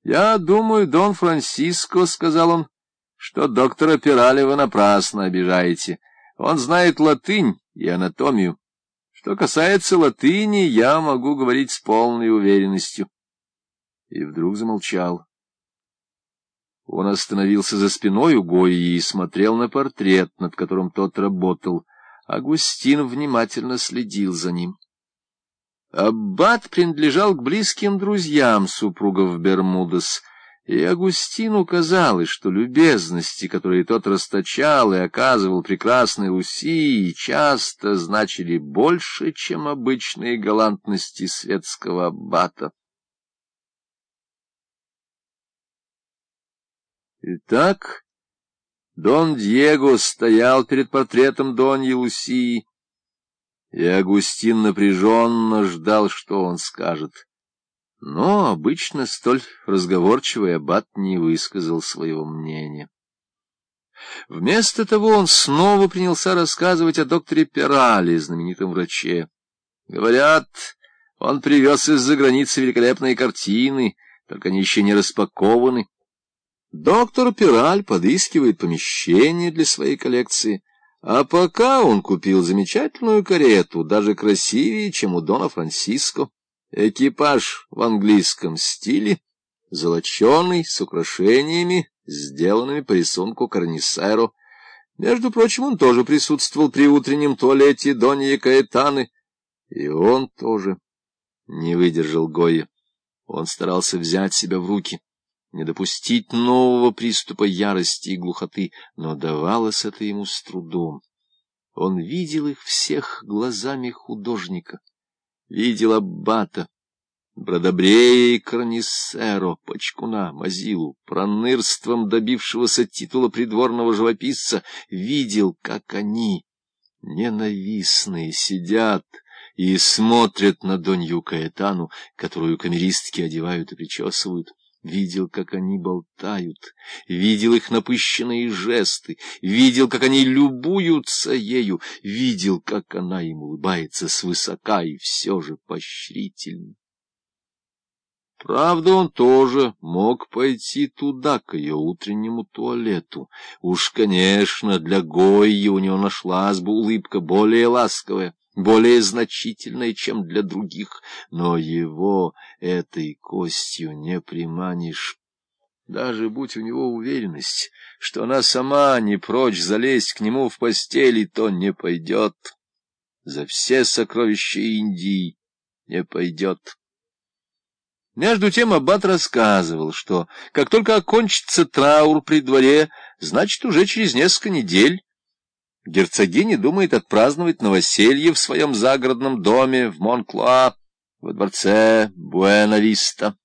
— Я думаю, Дон Франсиско, — сказал он, — что доктора Пирали вы напрасно обижаете. Он знает латынь и анатомию. Что касается латыни, я могу говорить с полной уверенностью. И вдруг замолчал. Он остановился за спиной у Гои и смотрел на портрет, над которым тот работал. Агустин внимательно следил за ним. Аббат принадлежал к близким друзьям супругов Бермудес, и Агустину казалось, что любезности, которые тот расточал и оказывал прекрасной Руси, часто значили больше, чем обычные галантности светского аббата. Итак, Дон Диего стоял перед портретом Доньи Лусии, и Агустин напряженно ждал, что он скажет. Но обычно столь разговорчивый аббат не высказал своего мнения. Вместо того он снова принялся рассказывать о докторе Пирале, знаменитом враче. Говорят, он привез из-за границы великолепные картины, только они еще не распакованы. Доктор Пираль подыскивает помещение для своей коллекции, а пока он купил замечательную карету, даже красивее, чем у Дона Франциско. Экипаж в английском стиле, золоченый, с украшениями, сделанными по рисунку Карнисеро. Между прочим, он тоже присутствовал при утреннем туалете Доньи Каэтаны. И он тоже не выдержал Гоя. Он старался взять себя в руки не допустить нового приступа ярости и глухоты, но давалось это ему с трудом. Он видел их всех глазами художника, видел Аббата, Бродобрея и Кранисеро, Пачкуна, Мазилу, пронырством добившегося титула придворного живописца, видел, как они, ненавистные, сидят и смотрят на Донью Каэтану, которую камеристки одевают и причесывают, видел, как они болтают, видел их напыщенные жесты, видел, как они любуются ею, видел, как она им улыбается свысока и все же поощрительно. Правда, он тоже мог пойти туда, к ее утреннему туалету. Уж, конечно, для Гойи у него нашлась бы улыбка более ласковая более значительной, чем для других, но его этой костью не приманишь. Даже будь у него уверенность, что она сама не прочь залезть к нему в постели, то не пойдет. За все сокровища Индии не пойдет. Между тем Аббат рассказывал, что как только окончится траур при дворе, значит, уже через несколько недель Герцогиня думает отпраздновать новоселье в своем загородном доме в Монклуа, во дворце Буэна-Виста.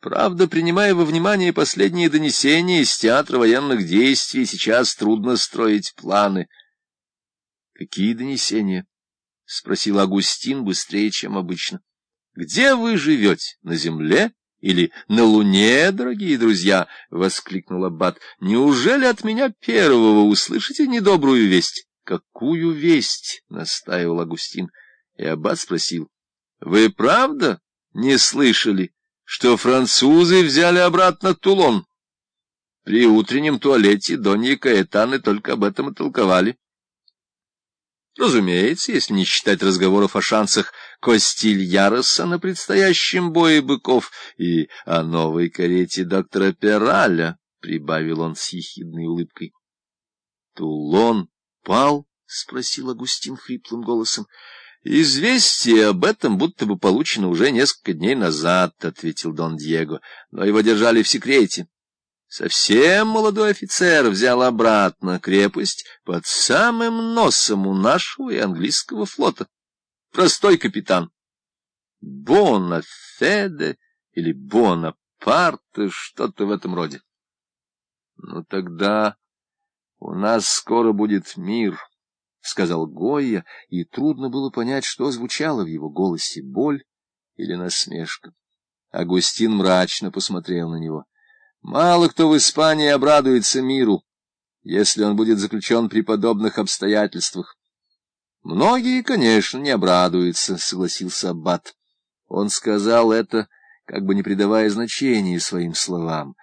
Правда, принимая во внимание последние донесения из театра военных действий, сейчас трудно строить планы. — Какие донесения? — спросил Агустин быстрее, чем обычно. — Где вы живете? На земле? Или на луне, дорогие друзья, — воскликнул Аббат. — Неужели от меня первого услышите недобрую весть? — Какую весть? — настаивал Агустин. И Аббат спросил. — Вы правда не слышали, что французы взяли обратно Тулон? При утреннем туалете Донья Каэтаны только об этом и толковали. Разумеется, если не считать разговоров о шансах Костильяроса на предстоящем бое быков и о новой карете доктора Пираля, — прибавил он с ехидной улыбкой. — Тулон пал? — спросил Агустин хриплым голосом. — Известие об этом будто бы получено уже несколько дней назад, — ответил Дон Диего, — но его держали в секрете. Совсем молодой офицер взял обратно крепость под самым носом у нашего и английского флота. Простой капитан. Бонафеде или Бонапарте, что-то в этом роде. Ну тогда у нас скоро будет мир, — сказал Гойя, и трудно было понять, что звучало в его голосе, боль или насмешка. Агустин мрачно посмотрел на него. Мало кто в Испании обрадуется миру, если он будет заключен при подобных обстоятельствах. Многие, конечно, не обрадуются, — согласился Аббат. Он сказал это, как бы не придавая значения своим словам.